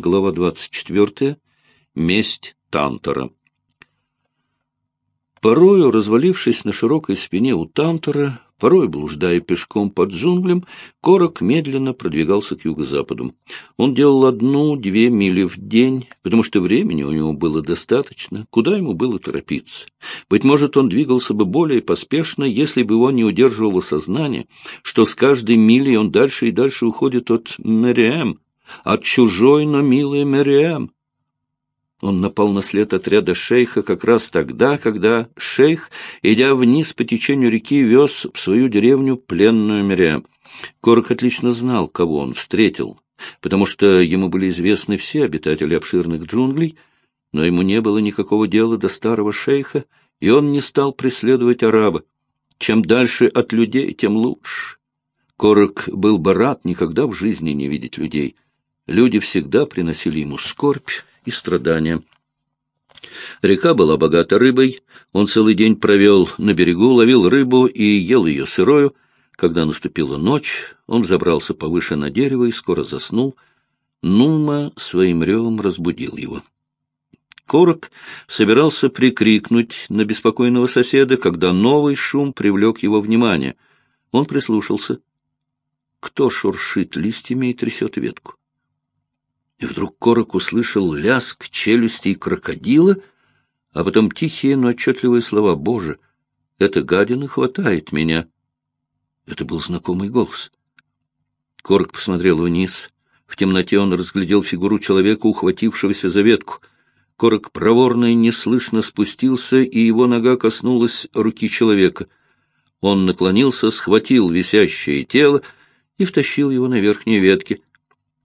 глава 24, месть Тантора. Порою, развалившись на широкой спине у Тантора, порой блуждая пешком под джунглям, Корок медленно продвигался к юго-западу. Он делал одну-две мили в день, потому что времени у него было достаточно, куда ему было торопиться. Быть может, он двигался бы более поспешно, если бы его не удерживало сознание, что с каждой милей он дальше и дальше уходит от Мэриэм, от чужой, но милой Мэриэм. Он напал на след отряда шейха как раз тогда, когда шейх, идя вниз по течению реки, вез в свою деревню пленную Мириам. Корок отлично знал, кого он встретил, потому что ему были известны все обитатели обширных джунглей, но ему не было никакого дела до старого шейха, и он не стал преследовать араба. Чем дальше от людей, тем лучше. Корок был бы рад никогда в жизни не видеть людей. Люди всегда приносили ему скорбь, и страдания. Река была богата рыбой, он целый день провел на берегу, ловил рыбу и ел ее сырою. Когда наступила ночь, он забрался повыше на дерево и скоро заснул. Нума своим ревом разбудил его. Корок собирался прикрикнуть на беспокойного соседа, когда новый шум привлек его внимание. Он прислушался. Кто шуршит листьями и трясет ветку? И вдруг Корок услышал лязг челюстей крокодила, а потом тихие, но отчетливые слова «Боже, эта гадина хватает меня». Это был знакомый голос. Корок посмотрел вниз. В темноте он разглядел фигуру человека, ухватившегося за ветку. Корок проворно и неслышно спустился, и его нога коснулась руки человека. Он наклонился, схватил висящее тело и втащил его на верхние ветки.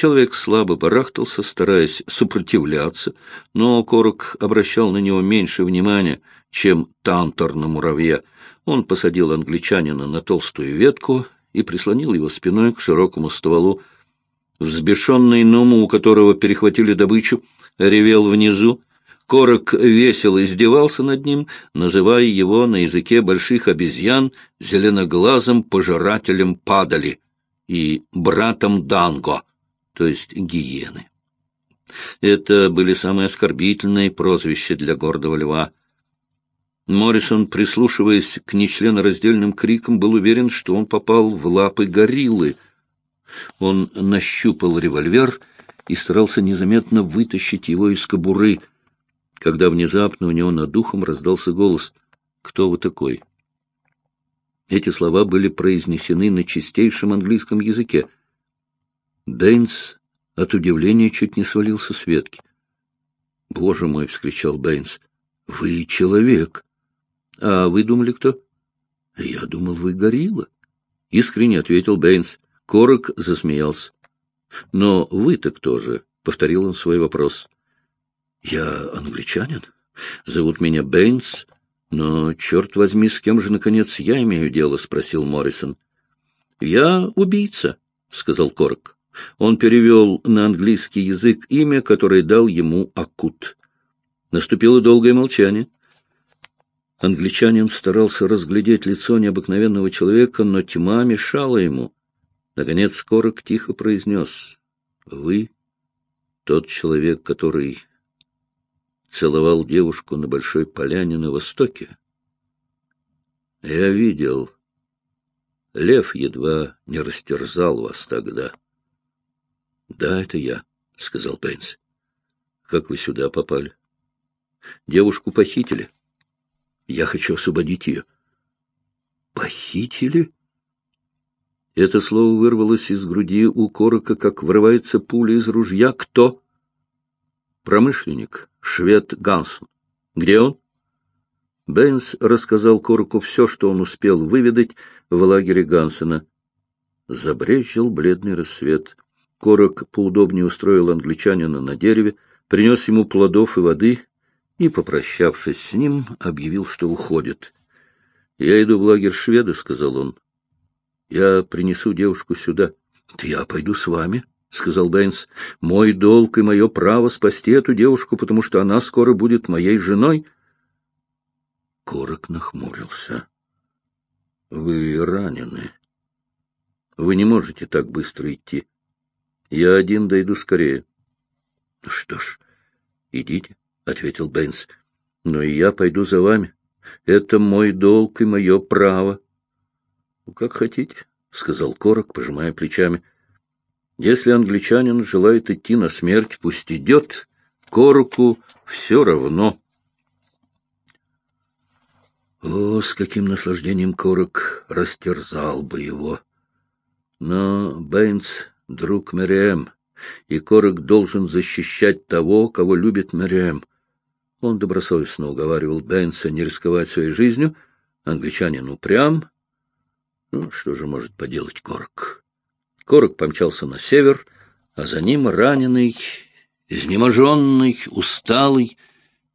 Человек слабо барахтался, стараясь сопротивляться, но Корок обращал на него меньше внимания, чем тантор на муравья. Он посадил англичанина на толстую ветку и прислонил его спиной к широкому стволу. Взбешенный Ному, у которого перехватили добычу, ревел внизу. Корок весело издевался над ним, называя его на языке больших обезьян зеленоглазым пожирателем падали и братом Данго — то есть гиены. Это были самые оскорбительные прозвища для гордого льва. Моррисон, прислушиваясь к нечленораздельным крикам, был уверен, что он попал в лапы гориллы. Он нащупал револьвер и старался незаметно вытащить его из кобуры, когда внезапно у него над ухом раздался голос «Кто вы такой?». Эти слова были произнесены на чистейшем английском языке — Бэйнс от удивления чуть не свалился с ветки. — Боже мой! — вскричал Бэйнс. — Вы человек. — А вы думали, кто? — Я думал, вы горилла. — искренне ответил Бэйнс. Корак засмеялся. — Но вы-то кто же? — повторил он свой вопрос. — Я англичанин. Зовут меня Бэйнс. Но, черт возьми, с кем же, наконец, я имею дело? — спросил Моррисон. — Я убийца, — сказал Корок. Он перевел на английский язык имя, которое дал ему Акут. Наступило долгое молчание. Англичанин старался разглядеть лицо необыкновенного человека, но тьма мешала ему. Наконец Корок тихо произнес. — Вы тот человек, который целовал девушку на Большой Поляне на Востоке? — Я видел. Лев едва не растерзал вас тогда. —— Да, это я, — сказал Бэйнс. — Как вы сюда попали? — Девушку похитили. Я хочу освободить ее. — Похитили? Это слово вырвалось из груди у Корока, как врывается пуля из ружья. Кто? — Промышленник, швед Гансон. Где он? Бэйнс рассказал Короку все, что он успел выведать в лагере Гансена. Забрезжил бледный рассвет — Корок поудобнее устроил англичанина на дереве, принес ему плодов и воды и, попрощавшись с ним, объявил, что уходит. — Я иду в лагерь шведа, — сказал он. — Я принесу девушку сюда. — Я пойду с вами, — сказал Бэйнс. — Мой долг и мое право спасти эту девушку, потому что она скоро будет моей женой. Корок нахмурился. — Вы ранены. Вы не можете так быстро идти. Я один дойду скорее. — Ну что ж, идите, — ответил Бэйнс. — Но и я пойду за вами. Это мой долг и мое право. — Как хотите, — сказал Корак, пожимая плечами. — Если англичанин желает идти на смерть, пусть идет. Кораку все равно. О, с каким наслаждением Корак растерзал бы его! Но Бэйнс — друг Мэриэм, и Корок должен защищать того, кого любит Мэриэм. Он добросовестно уговаривал Бэйнса не рисковать своей жизнью. Англичанин упрям. Ну, что же может поделать Корок? Корок помчался на север, а за ним раненый, изнеможенный, усталый,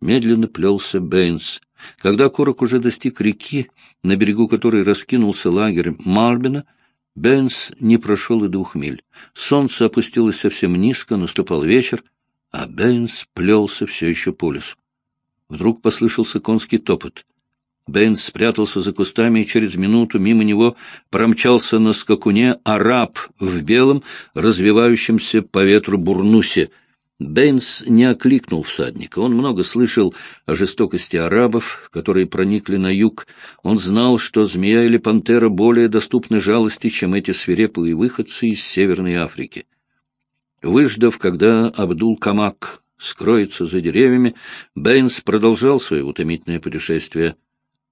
медленно плелся Бэйнс. Когда Корок уже достиг реки, на берегу которой раскинулся лагерь Марбина, Бенс не прошел и двух миль. Солнце опустилось совсем низко, наступал вечер, а Бенс плелся все еще по лесу. Вдруг послышался конский топот. Бенс спрятался за кустами, и через минуту мимо него промчался на скакуне араб в белом, развивающемся по ветру бурнусе — Бэйнс не окликнул всадника. Он много слышал о жестокости арабов, которые проникли на юг. Он знал, что змея или пантера более доступны жалости, чем эти свирепые выходцы из Северной Африки. Выждав, когда Абдул-Камак скроется за деревьями, Бэйнс продолжал свое утомительное путешествие.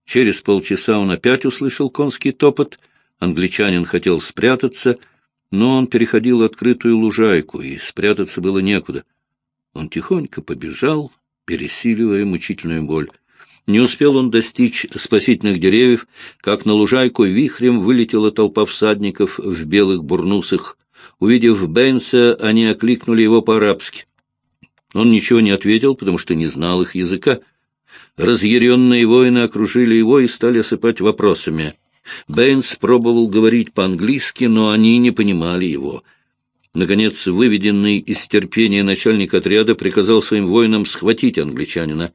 Через полчаса он опять услышал конский топот. Англичанин хотел спрятаться, но он переходил открытую лужайку, и спрятаться было некуда. Он тихонько побежал, пересиливая мучительную боль. Не успел он достичь спасительных деревьев, как на лужайку вихрем вылетела толпа всадников в белых бурнусах. Увидев Бенса, они окликнули его по-арабски. Он ничего не ответил, потому что не знал их языка. Разъяренные воины окружили его и стали осыпать вопросами. Бэйнс пробовал говорить по-английски, но они не понимали его. Наконец, выведенный из терпения начальник отряда приказал своим воинам схватить англичанина.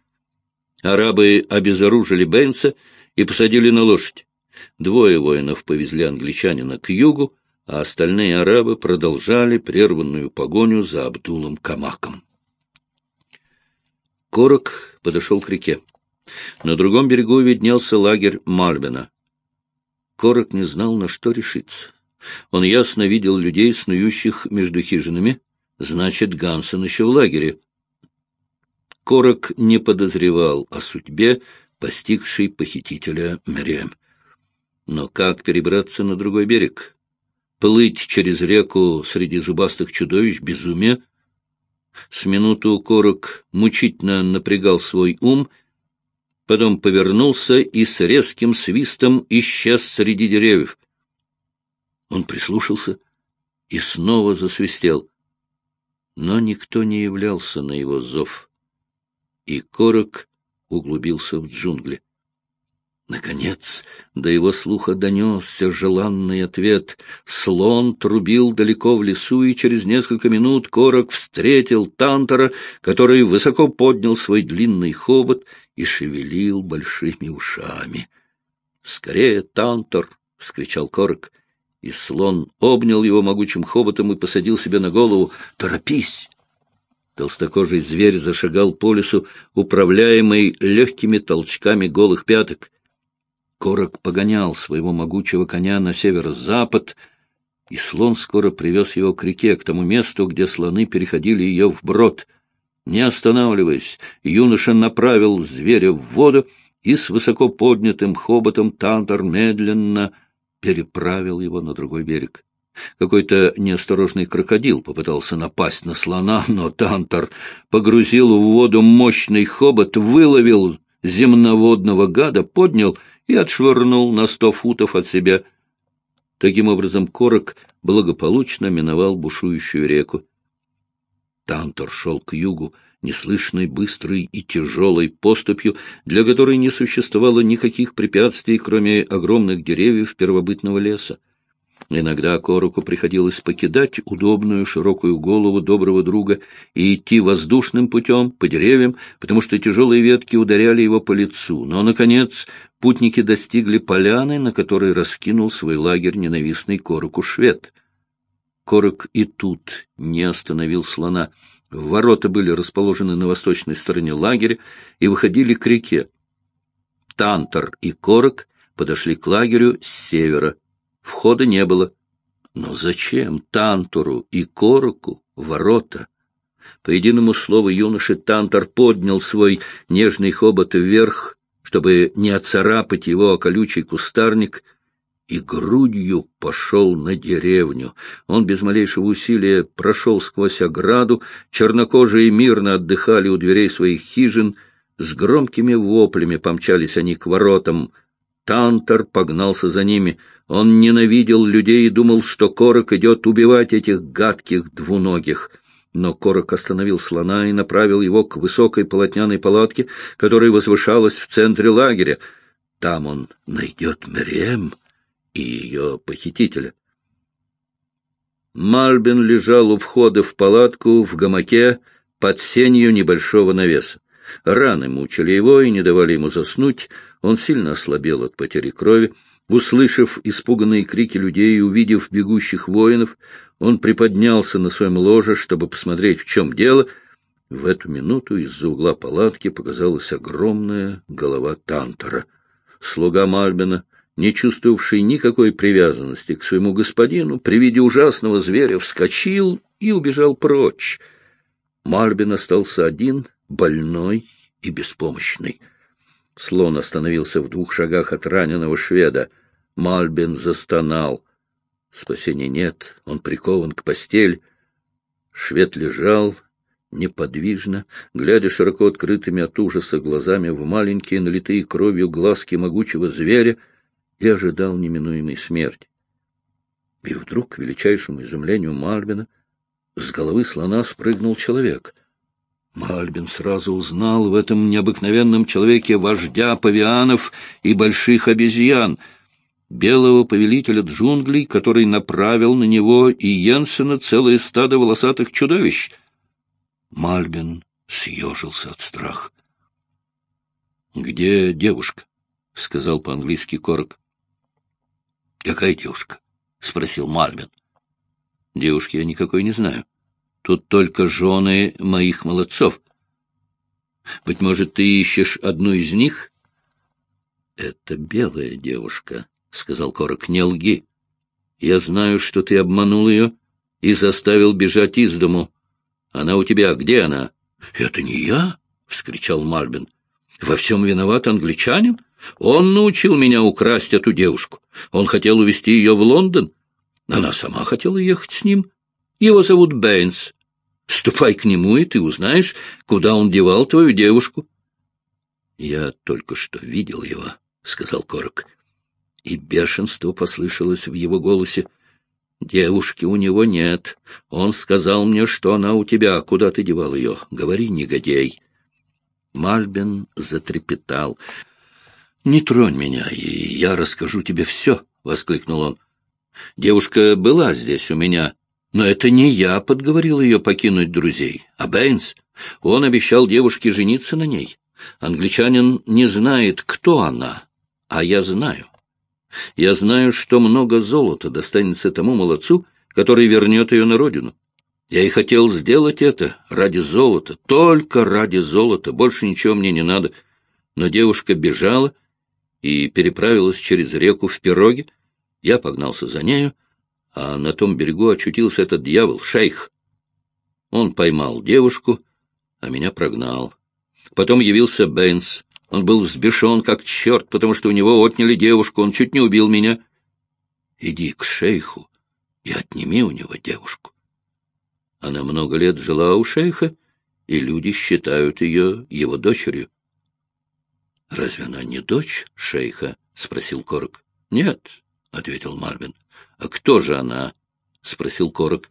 Арабы обезоружили Бенца и посадили на лошадь. Двое воинов повезли англичанина к югу, а остальные арабы продолжали прерванную погоню за Абдулом Камаком. Корок подошел к реке. На другом берегу виднелся лагерь Мальбена. Корок не знал, на что решиться. Он ясно видел людей, снующих между хижинами. Значит, Гансен еще в лагере. Корок не подозревал о судьбе, постигшей похитителя Мериэм. Но как перебраться на другой берег? Плыть через реку среди зубастых чудовищ — безумие. С минуту Корок мучительно напрягал свой ум, потом повернулся и с резким свистом исчез среди деревьев. Он прислушался и снова засвистел. Но никто не являлся на его зов, и Корок углубился в джунгли. Наконец до его слуха донесся желанный ответ. Слон трубил далеко в лесу, и через несколько минут Корок встретил Тантора, который высоко поднял свой длинный хобот и шевелил большими ушами. — Скорее, Тантор! — вскричал Корок и слон обнял его могучим хоботом и посадил себе на голову. «Торопись!» Толстокожий зверь зашагал по лесу, управляемый легкими толчками голых пяток. Корок погонял своего могучего коня на северо-запад, и слон скоро привез его к реке, к тому месту, где слоны переходили ее вброд. Не останавливаясь, юноша направил зверя в воду, и с высоко поднятым хоботом Тантор медленно переправил его на другой берег. Какой-то неосторожный крокодил попытался напасть на слона, но Тантор погрузил в воду мощный хобот, выловил земноводного гада, поднял и отшвырнул на сто футов от себя. Таким образом, Корок благополучно миновал бушующую реку. Тантор шел к югу, неслышной, быстрой и тяжелой поступью, для которой не существовало никаких препятствий, кроме огромных деревьев первобытного леса. Иногда Короку приходилось покидать удобную широкую голову доброго друга и идти воздушным путем по деревьям, потому что тяжелые ветки ударяли его по лицу. Но, наконец, путники достигли поляны, на которой раскинул свой лагерь ненавистный Короку швед. Корок и тут не остановил слона — Ворота были расположены на восточной стороне лагеря и выходили к реке. Тантор и Корок подошли к лагерю с севера. Входа не было. Но зачем Тантору и Короку ворота? По единому слову юноши Тантор поднял свой нежный хобот вверх, чтобы не оцарапать его о колючий кустарник, и грудью пошел на деревню. Он без малейшего усилия прошел сквозь ограду, чернокожие мирно отдыхали у дверей своих хижин, с громкими воплями помчались они к воротам. Тантор погнался за ними. Он ненавидел людей и думал, что Корок идет убивать этих гадких двуногих — но Корок остановил слона и направил его к высокой полотняной палатке, которая возвышалась в центре лагеря. Там он найдет Мериэм и ее похитителя. Мальбин лежал у входа в палатку в гамаке под сенью небольшого навеса. Раны мучили его и не давали ему заснуть, он сильно ослабел от потери крови. Услышав испуганные крики людей и увидев бегущих воинов, он приподнялся на своем ложе, чтобы посмотреть, в чем дело. В эту минуту из-за угла палатки показалась огромная голова Тантора. Слуга Мальбина, не чувствовавший никакой привязанности к своему господину, при виде ужасного зверя вскочил и убежал прочь. Мальбин остался один, больной и беспомощный. Слон остановился в двух шагах от раненого шведа. Мальбин застонал. Спасения нет, он прикован к постель. Швед лежал неподвижно, глядя широко открытыми от ужаса глазами в маленькие, налитые кровью глазки могучего зверя, и ожидал неминуемой смерти. И вдруг, к величайшему изумлению Мальбина, с головы слона спрыгнул человек. Мальбин сразу узнал в этом необыкновенном человеке вождя павианов и больших обезьян — белого повелителя джунглей, который направил на него и Йенсена целое стадо волосатых чудовищ. Мальбин съежился от страха. — Где девушка? — сказал по-английски Корок. — Какая девушка? — спросил Мальбин. — Девушки я никакой не знаю. Тут только жены моих молодцов. Быть может, ты ищешь одну из них? — Это белая девушка, — сказал Корок, — не лги. Я знаю, что ты обманул ее и заставил бежать из дому. Она у тебя. Где она? — Это не я, — вскричал Мальбин. — Во всем виноват англичанин. Он научил меня украсть эту девушку. Он хотел увезти ее в Лондон. Она сама хотела ехать с ним. Его зовут Бэйнс. Ступай к нему, и ты узнаешь, куда он девал твою девушку. — Я только что видел его, — сказал Корок и бешенство послышалось в его голосе. «Девушки у него нет. Он сказал мне, что она у тебя. Куда ты девал ее? Говори, негодяй!» Мальбин затрепетал. «Не тронь меня, и я расскажу тебе все!» — воскликнул он. «Девушка была здесь у меня, но это не я подговорил ее покинуть друзей, а Бэйнс. Он обещал девушке жениться на ней. Англичанин не знает, кто она, а я знаю. Я знаю, что много золота достанется тому молодцу, который вернет ее на родину. Я и хотел сделать это ради золота, только ради золота, больше ничего мне не надо. Но девушка бежала и переправилась через реку в пироге. Я погнался за нею, а на том берегу очутился этот дьявол, шейх. Он поймал девушку, а меня прогнал. Потом явился Бэйнс он был взбешен, как черт, потому что у него отняли девушку, он чуть не убил меня. Иди к шейху и отними у него девушку. Она много лет жила у шейха, и люди считают ее его дочерью. — Разве она не дочь шейха? — спросил Корок. — Нет, — ответил Мальвин. — А кто же она? — спросил Корок.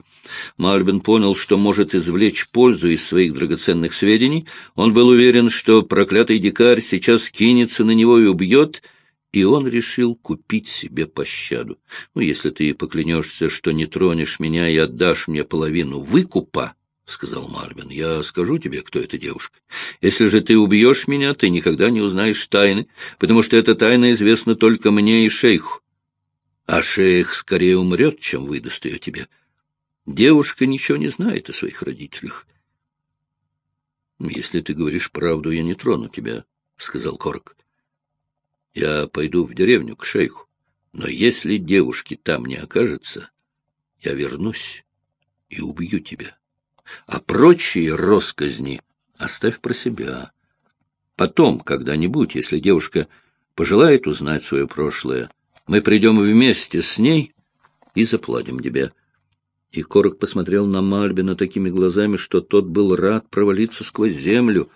Мальбин понял, что может извлечь пользу из своих драгоценных сведений. Он был уверен, что проклятый дикарь сейчас кинется на него и убьет, и он решил купить себе пощаду. Ну, если ты поклянешься, что не тронешь меня и отдашь мне половину выкупа, — сказал Мальбин, — я скажу тебе, кто эта девушка. Если же ты убьешь меня, ты никогда не узнаешь тайны, потому что эта тайна известна только мне и шейху. А шейх скорее умрет, чем выдаст ее тебе. Девушка ничего не знает о своих родителях. — Если ты говоришь правду, я не трону тебя, — сказал Корок. — Я пойду в деревню к шейху, но если девушки там не окажется, я вернусь и убью тебя. А прочие росказни оставь про себя. Потом, когда-нибудь, если девушка пожелает узнать свое прошлое, мы придем вместе с ней и заплатим тебе. И Корок посмотрел на Мальбина такими глазами, что тот был рад провалиться сквозь землю.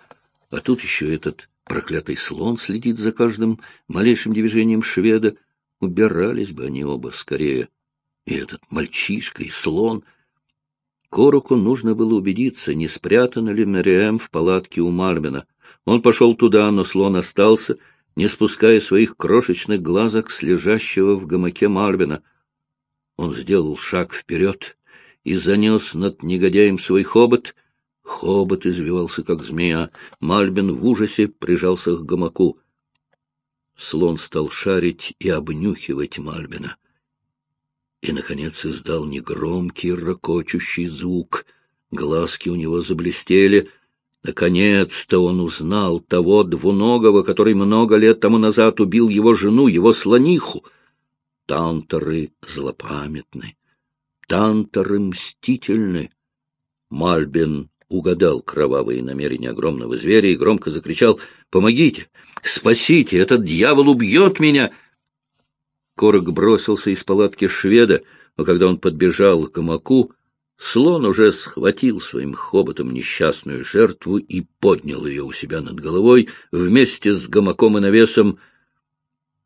А тут еще этот проклятый слон следит за каждым малейшим движением шведа. Убирались бы они оба скорее. И этот мальчишка, и слон. Короку нужно было убедиться, не спрятана ли Мариэм в палатке у Мальбина. Он пошел туда, но слон остался, не спуская своих крошечных глазок с лежащего в гамаке Мальбина. Он сделал шаг вперед и занес над негодяем свой хобот. Хобот извивался, как змея. Мальбин в ужасе прижался к гамаку. Слон стал шарить и обнюхивать Мальбина. И, наконец, издал негромкий, ракочущий звук. Глазки у него заблестели. Наконец-то он узнал того двуногого, который много лет тому назад убил его жену, его слониху. Танторы злопамятны, танторы мстительны. Мальбин угадал кровавые намерения огромного зверя и громко закричал «Помогите! Спасите! Этот дьявол убьет меня!» Корок бросился из палатки шведа, но когда он подбежал к гамаку, слон уже схватил своим хоботом несчастную жертву и поднял ее у себя над головой вместе с гамаком и навесом —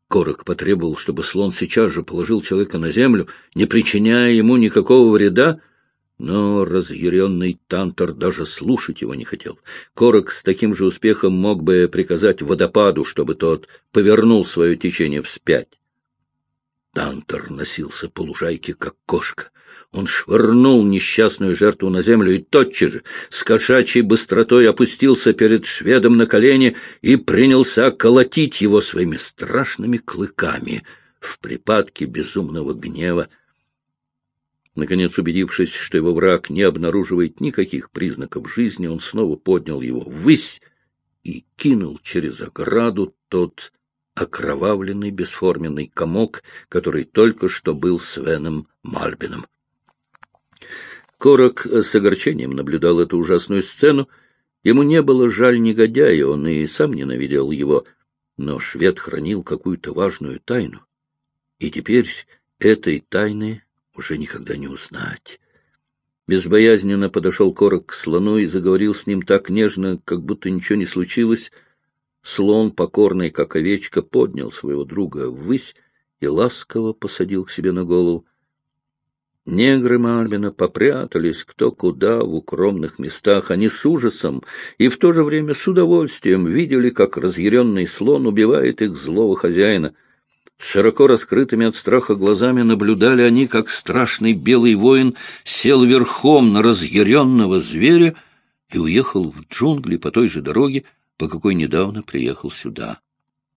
Корок потребовал, чтобы слон сейчас же положил человека на землю, не причиняя ему никакого вреда, но разъяренный Тантор даже слушать его не хотел. Корок с таким же успехом мог бы приказать водопаду, чтобы тот повернул свое течение вспять. Тантор носился по лужайке, как кошка. Он швырнул несчастную жертву на землю и тотчас же с кошачьей быстротой опустился перед шведом на колени и принялся колотить его своими страшными клыками в припадке безумного гнева. Наконец, убедившись, что его враг не обнаруживает никаких признаков жизни, он снова поднял его ввысь и кинул через ограду тот окровавленный бесформенный комок, который только что был Свеном Мальбином. Корок с огорчением наблюдал эту ужасную сцену. Ему не было жаль негодяя, он и сам ненавидел его. Но швед хранил какую-то важную тайну. И теперь этой тайны уже никогда не узнать. Безбоязненно подошел Корок к слону и заговорил с ним так нежно, как будто ничего не случилось. Слон, покорный, как овечка, поднял своего друга ввысь и ласково посадил к себе на голову. Негры Мальбина попрятались кто куда в укромных местах. Они с ужасом и в то же время с удовольствием видели, как разъяренный слон убивает их злого хозяина. С широко раскрытыми от страха глазами наблюдали они, как страшный белый воин сел верхом на разъяренного зверя и уехал в джунгли по той же дороге, по какой недавно приехал сюда.